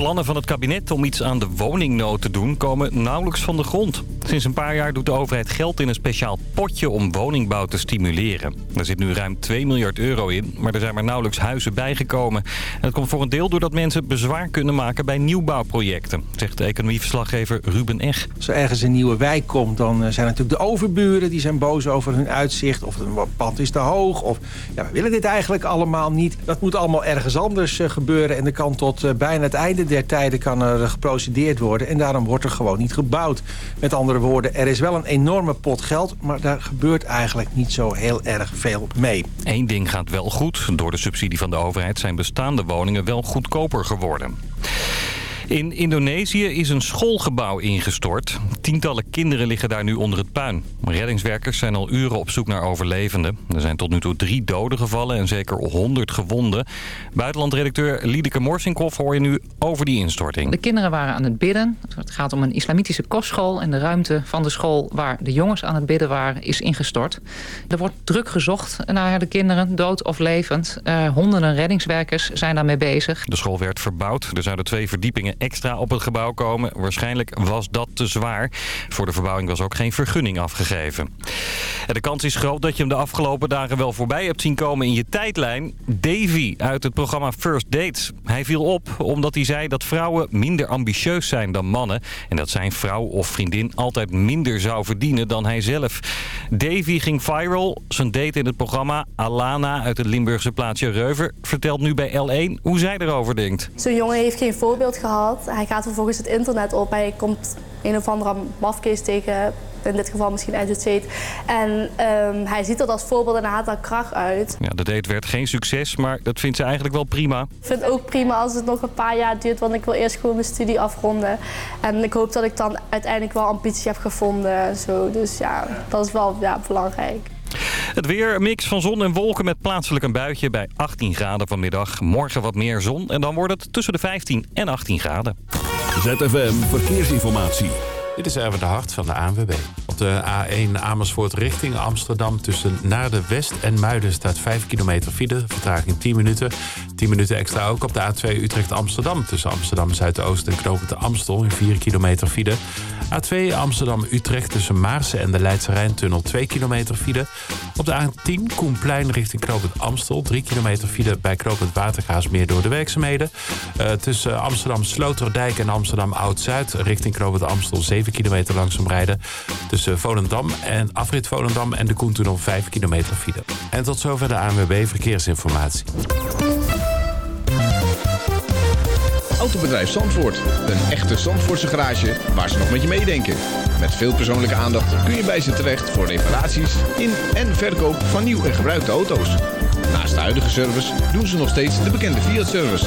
Plannen van het kabinet om iets aan de woningnood te doen komen nauwelijks van de grond. Sinds een paar jaar doet de overheid geld in een speciaal potje om woningbouw te stimuleren. Er zit nu ruim 2 miljard euro in, maar er zijn maar nauwelijks huizen bijgekomen. En dat komt voor een deel doordat mensen bezwaar kunnen maken bij nieuwbouwprojecten, zegt de economieverslaggever Ruben Eg. Als er ergens een nieuwe wijk komt, dan eh, zijn natuurlijk de overburen die zijn boos over hun uitzicht. Of het pand is te hoog, of ja, we willen dit eigenlijk allemaal niet. Dat moet allemaal ergens anders eh, gebeuren en er kan tot eh, bijna het einde der tijden kan er geprocedeerd worden. En daarom wordt er gewoon niet gebouwd. Met andere woorden, er is wel een enorme pot geld... maar daar gebeurt eigenlijk niet zo heel erg veel mee. Eén ding gaat wel goed. Door de subsidie van de overheid zijn bestaande woningen wel goedkoper geworden. In Indonesië is een schoolgebouw ingestort. Tientallen kinderen liggen daar nu onder het puin. Reddingswerkers zijn al uren op zoek naar overlevenden. Er zijn tot nu toe drie doden gevallen en zeker honderd gewonden. Buitenlandredacteur Liedeke Morsinkhoff hoor je nu over die instorting. De kinderen waren aan het bidden. Het gaat om een islamitische kostschool. En de ruimte van de school waar de jongens aan het bidden waren is ingestort. Er wordt druk gezocht naar de kinderen, dood of levend. Uh, honderden reddingswerkers zijn daarmee bezig. De school werd verbouwd. Er zouden twee verdiepingen extra op het gebouw komen. Waarschijnlijk was dat te zwaar. Voor de verbouwing was ook geen vergunning afgegeven. En de kans is groot dat je hem de afgelopen dagen wel voorbij hebt zien komen in je tijdlijn. Davy uit het programma First Dates. Hij viel op omdat hij zei dat vrouwen minder ambitieus zijn dan mannen. En dat zijn vrouw of vriendin altijd minder zou verdienen dan hij zelf. Davy ging viral. Zijn date in het programma, Alana uit het Limburgse plaatsje Reuver... vertelt nu bij L1 hoe zij erover denkt. Zo'n jongen heeft geen voorbeeld gehad hij gaat vervolgens het internet op. Hij komt een of andere mafkees tegen, in dit geval misschien Edge En um, hij ziet dat als voorbeeld en hij haalt daar kracht uit. Ja, de date werd geen succes, maar dat vindt ze eigenlijk wel prima. Ik vind het ook prima als het nog een paar jaar duurt, want ik wil eerst gewoon mijn studie afronden. En ik hoop dat ik dan uiteindelijk wel ambitie heb gevonden. Zo. Dus ja, dat is wel ja, belangrijk. Het weer, een mix van zon en wolken met plaatselijk een buitje bij 18 graden vanmiddag. Morgen wat meer zon en dan wordt het tussen de 15 en 18 graden. ZFM Verkeersinformatie. Dit is even de hart van de ANWB. Op de A1 Amersfoort richting Amsterdam tussen Naarden West en Muiden staat 5 kilometer file. Vertraging 10 minuten. 10 minuten extra ook op de A2 Utrecht-Amsterdam tussen Amsterdam Zuidoost en Knoopend Amstel in 4 kilometer file. A2 Amsterdam-Utrecht tussen Maarsen en de Leidse Rijntunnel 2 kilometer file. Op de A10 Koenplein richting Knoopend Amstel 3 kilometer file bij Knoopend Watergaasmeer door de werkzaamheden. Uh, tussen Amsterdam Sloterdijk en Amsterdam Oud-Zuid richting Knoopend Amstel 7 kilometer langzaam rijden. Tussen Volendam en afrit Volendam en de Koentunnel 5 kilometer file. En tot zover de ANWB Verkeersinformatie. Autobedrijf Zandvoort. Een echte Zandvoortse garage waar ze nog met je meedenken. Met veel persoonlijke aandacht kun je bij ze terecht voor reparaties in en verkoop van nieuw en gebruikte auto's. Naast de huidige service doen ze nog steeds de bekende Fiat-service.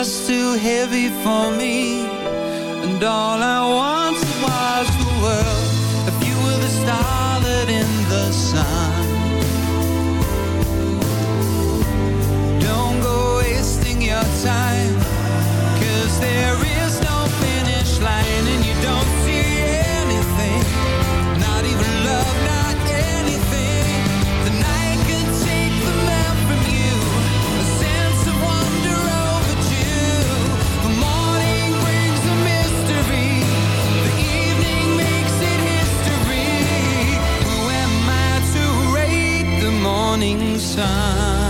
Just too heavy for me morning sun?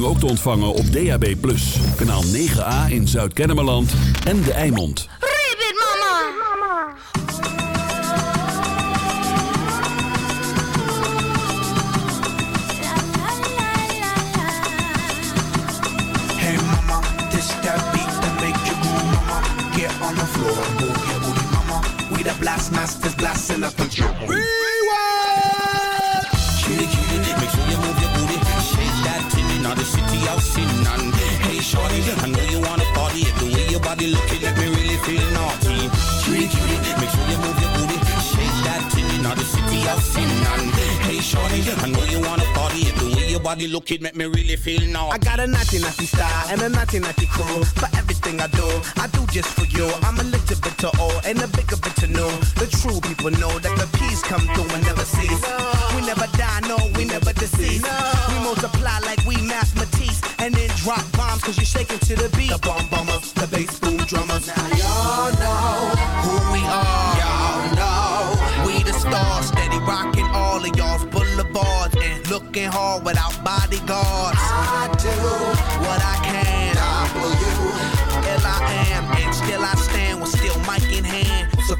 Nu ook te ontvangen op DAB+. Kanaal 9A in Zuid-Kennemerland en De Eimond. Ribbit mama. Hey mama, this that beat that make you move, mama. Get on the floor, move your booty, mama. We the blast masters, blasting up the drum. Shorty, I know you wanna party. The way your body looking, make me really feel naughty. I got a naughty naughty style and a naughty naughty crew. For everything I do, I do just for you. I'm a little bit to old and a bigger bit to know. The true people know that the peace come through and never cease. We never die, no, we never deceive. We multiply like we math Matisse and then drop bombs cause you're shaking to the beat. The bomb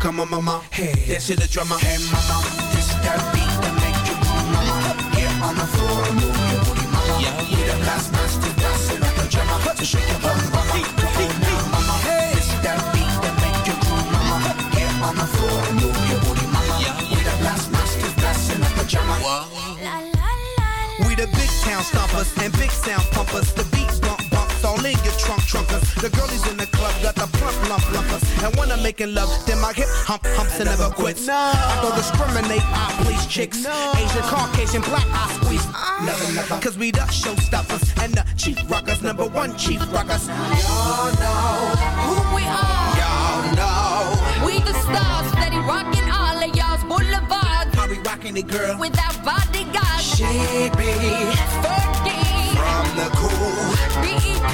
come on, mama, hey, dance to the drummer. Hey, mama, this that beat that make you move, mama. Get on the floor and move your booty, mama. Yeah, We the blast master, dancing like a drummer. To shake your bum, mama. Come on now, mama. This that beat that make you move, mama. Get on the floor and move your booty, mama. We the blast masters, dancing like a drummer. We the big town stompers and big sound pumpers. The beat bump all in your trunk trunkers. The girlies in the club got the plump lump lumpers. And when I'm making love, then my hip hump humps and never quits. I don't discriminate, I please chicks. Asian, Caucasian, black, I squeeze. Never, never. Cause we the showstoppers and the chief rockers, number one chief rockers. Y'all know who we are. Y'all know We the stars, steady rocking all of y'all's boulevards. how we rocking it, girl. Without bodyguards. She be Fergie. from the cool.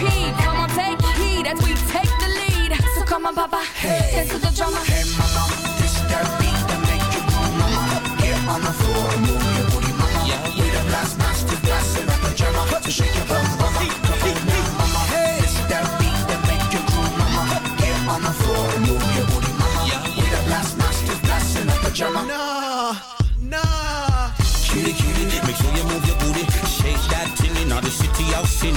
BEP, come on, take heed as we take the lead. So come on, Papa, dance to the drummer. Hey mama, this that beat that make you move, mama. Get on the floor and move your booty, mama. We the blast masters, blasting up pajama. So shake your bum, mama. Come on now, mama. This that beat that make you groove, mama. Get on the floor and move your booty, mama. We the blast masters, blasting up pajama. Nah, nah. Cutie, cutie, make sure you move your booty. Shake that thing in the city of sin.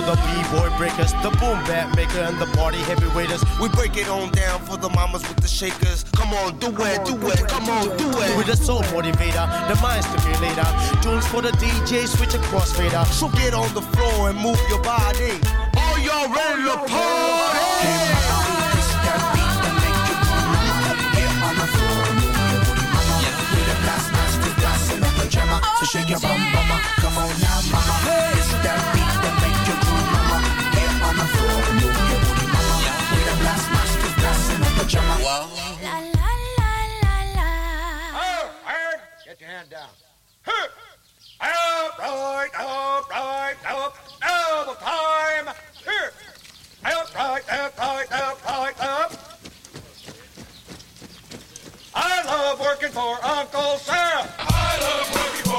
also the b-boy breakers, the boom bap maker, and the party heavyweighters. We break it on down for the mamas with the shakers. Come on, do it, do it, come on, do it. With the soul motivator, the mind stimulator. Tunes for the DJ, switch across fader. So get on the floor and move your body. Are y'all ready to party? This that beat that make Hand down. Up, right, up, right, up, double time. Here. Up, right, up, right, up, right, up. I love working for Uncle Sam. I love working for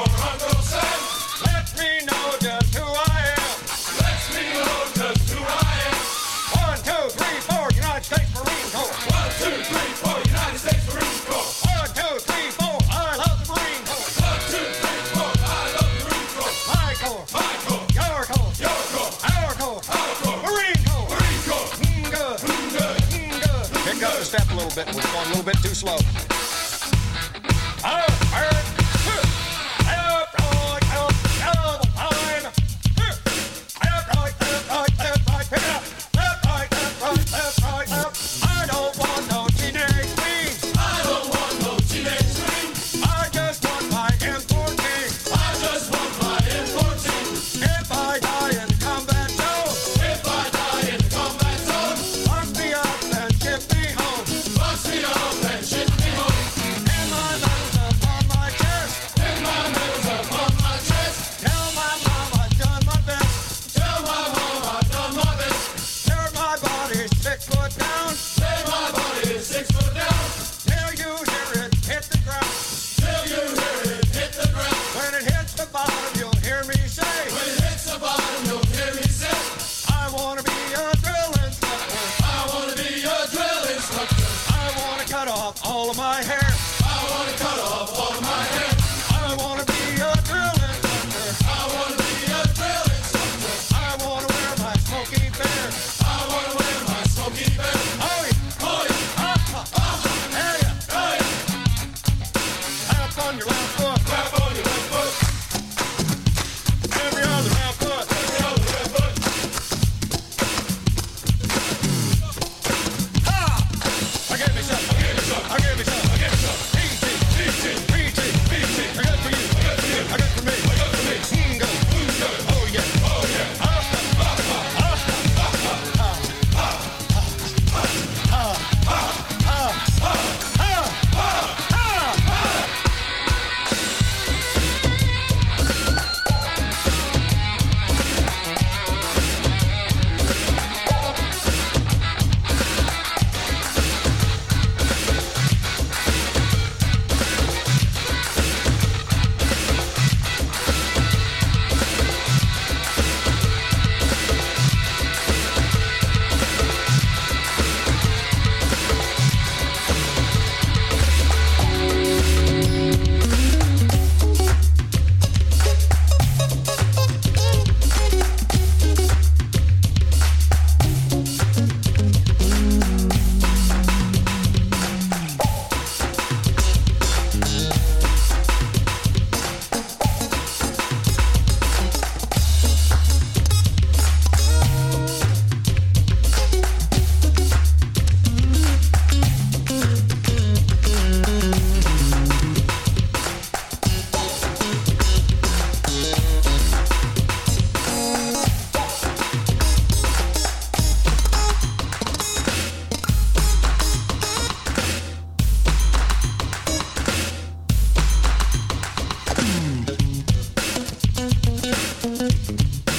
bit. We're going a little bit too slow.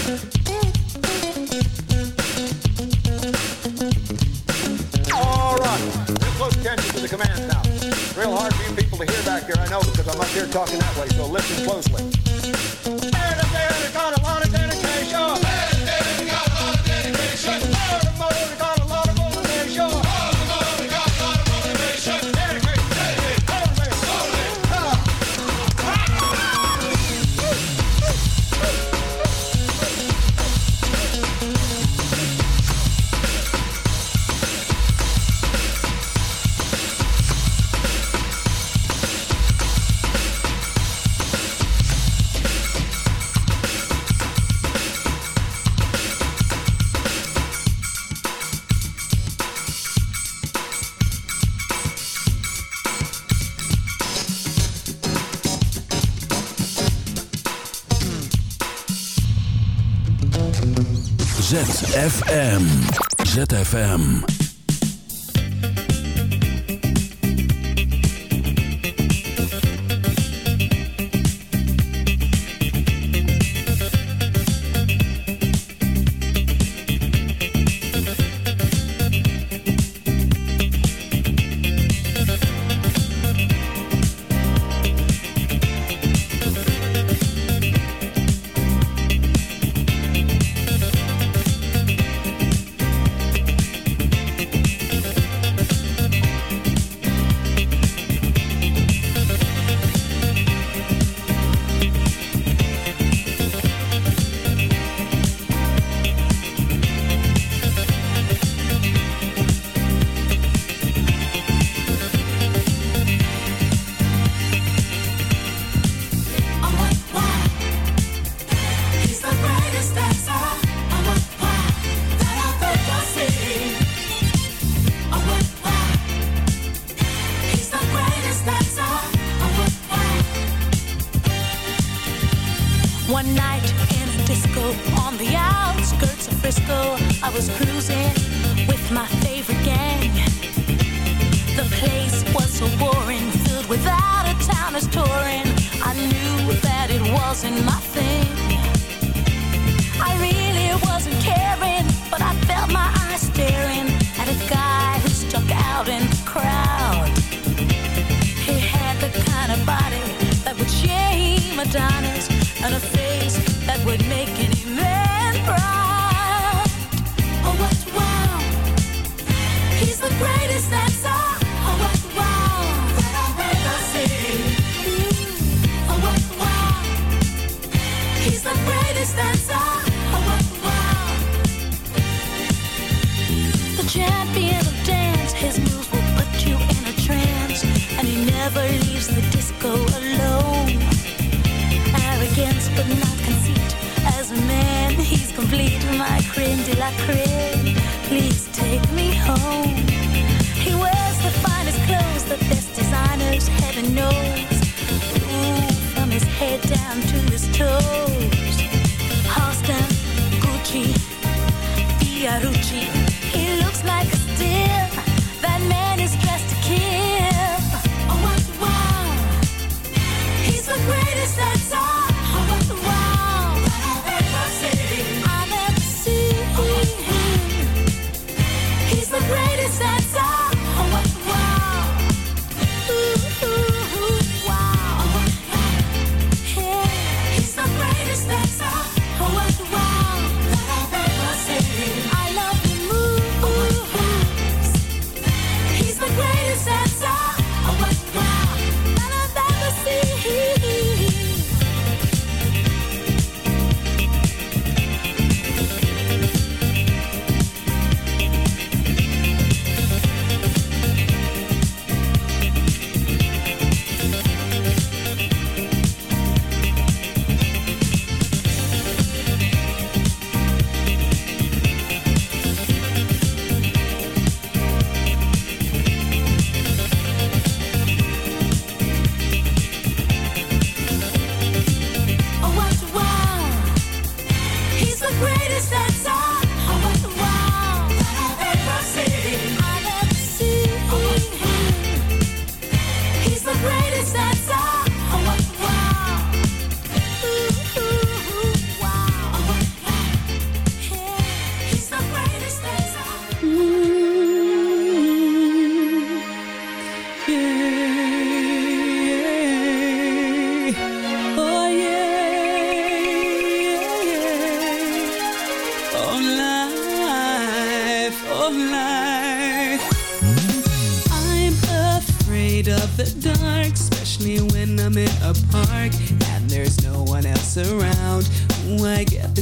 All right, close attention to the commands now. Real hard for you people to hear back here, I know, because I'm up here talking that way, so listen closely. And if they're of ZFM. ZFM.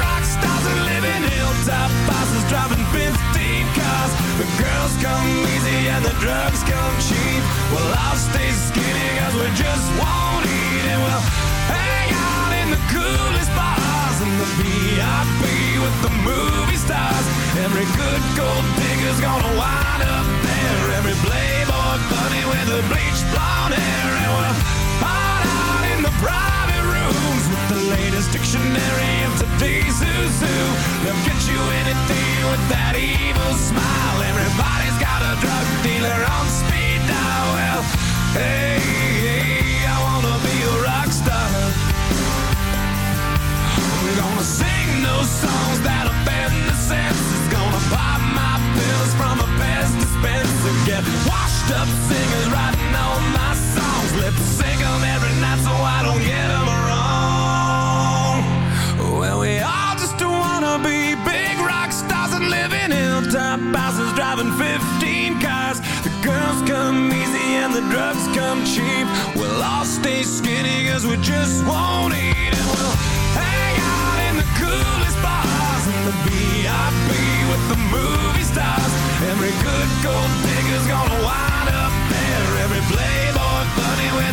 rock stars and live in hilltop houses driving 15 cars. The girls come easy and the drugs come cheap. Well, I'll stay skinny cause we just won't eat and we'll hang out in the coolest bars and the VIP with the movie stars. Every good gold digger's gonna wind up there. Every playboy bunny with the bleached blonde hair and we'll hide out in the private rooms with the latest dictionary of today's who's who. They'll get you anything with that evil smile. Everybody's got a drug dealer on speed dial. Well, hey, hey, I wanna be a rock star. We're gonna sing those songs that offend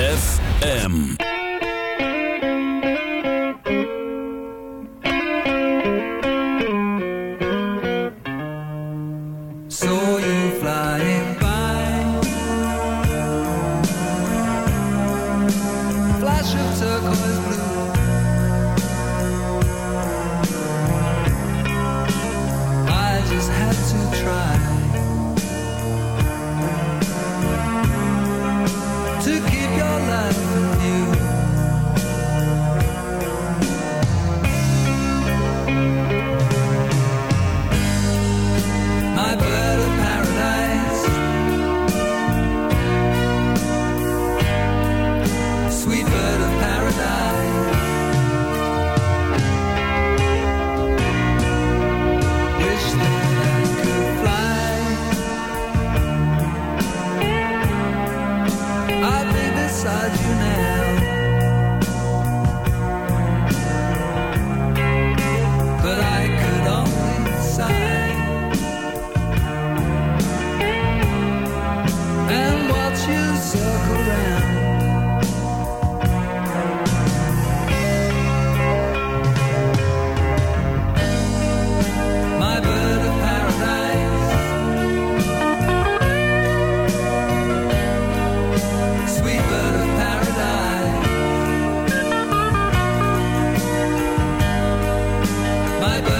ZFM. my birthday.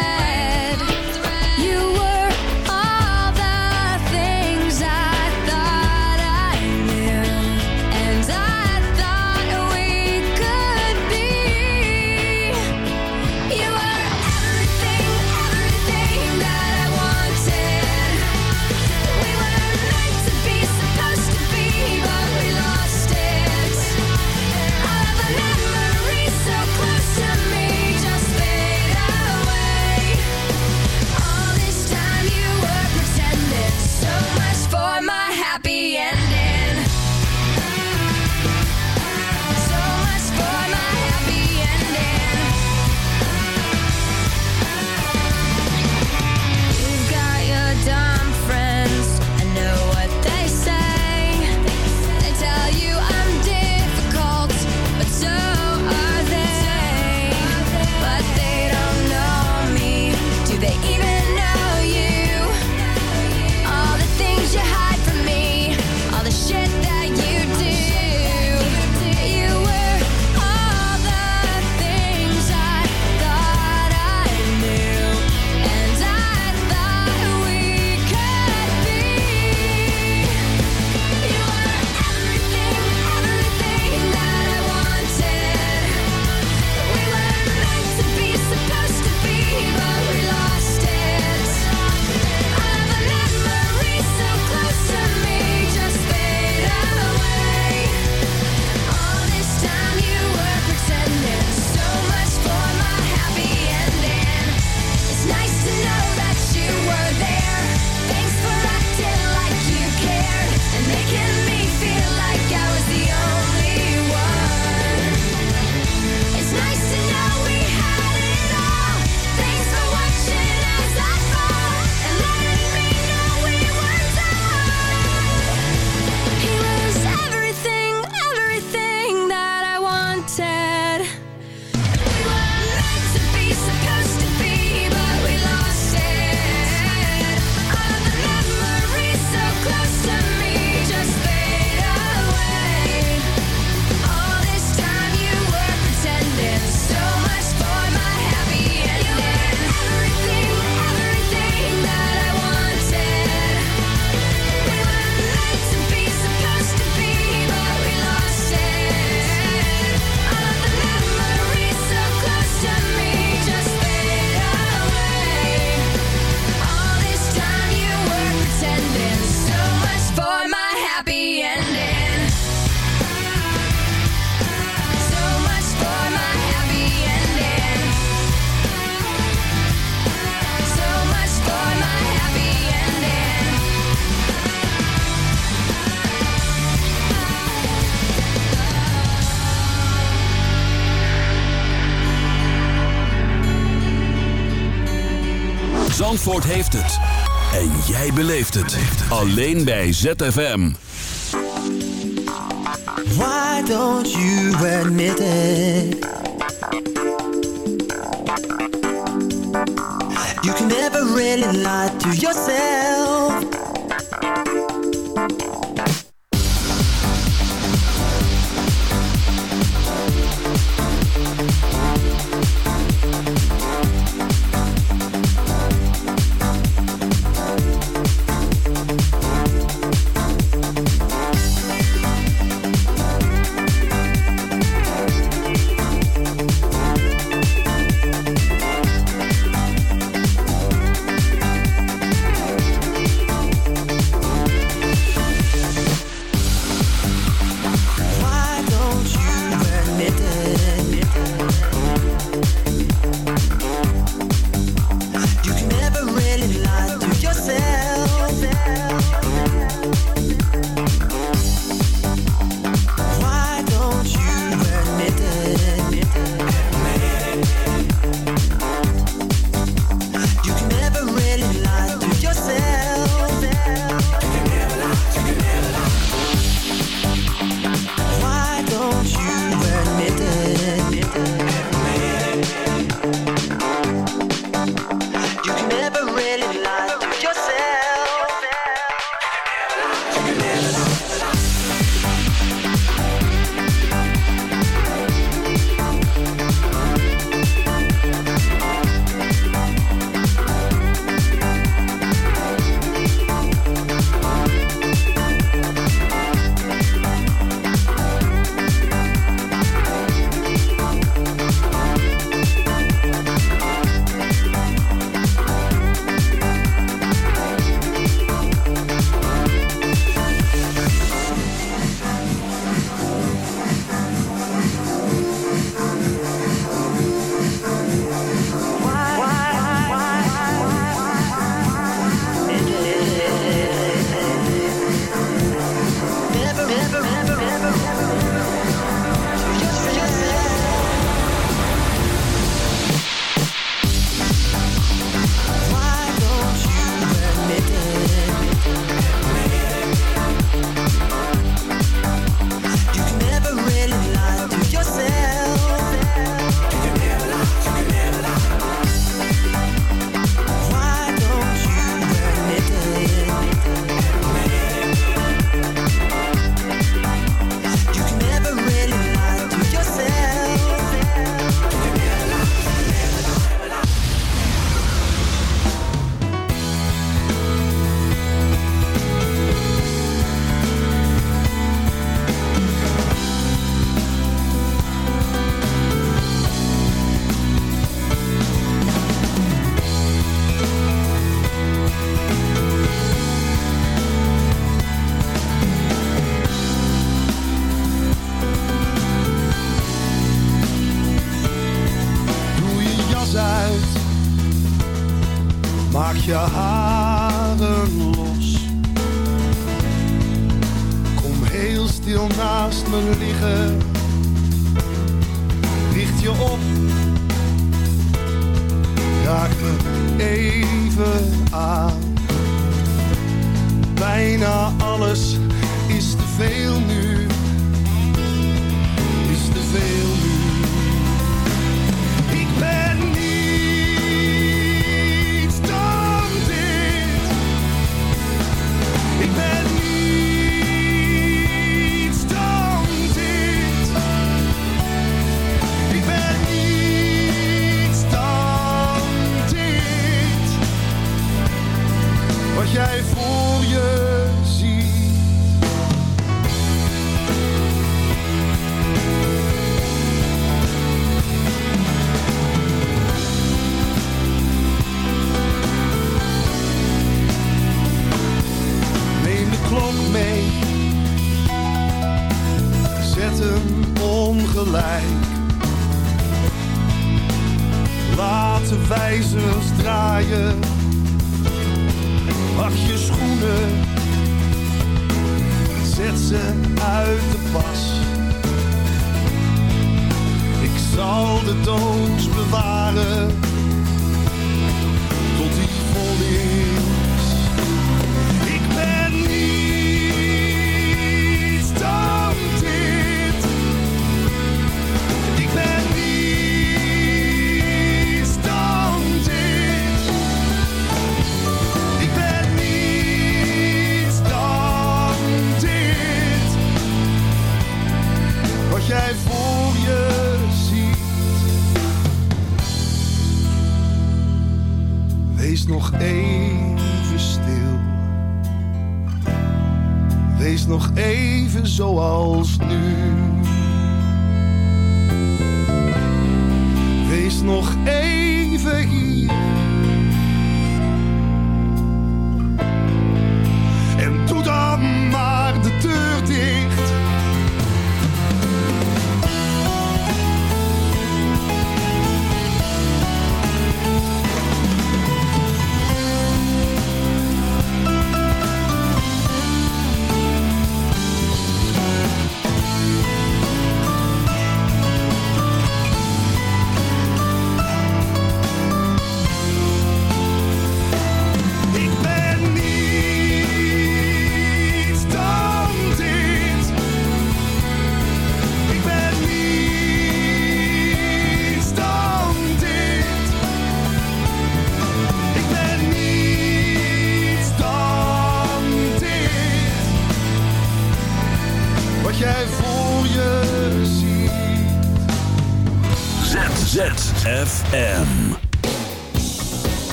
Zandvoort heeft het. En jij beleeft het. Alleen bij ZFM. Why don't you admit it? You can never really lie to yourself.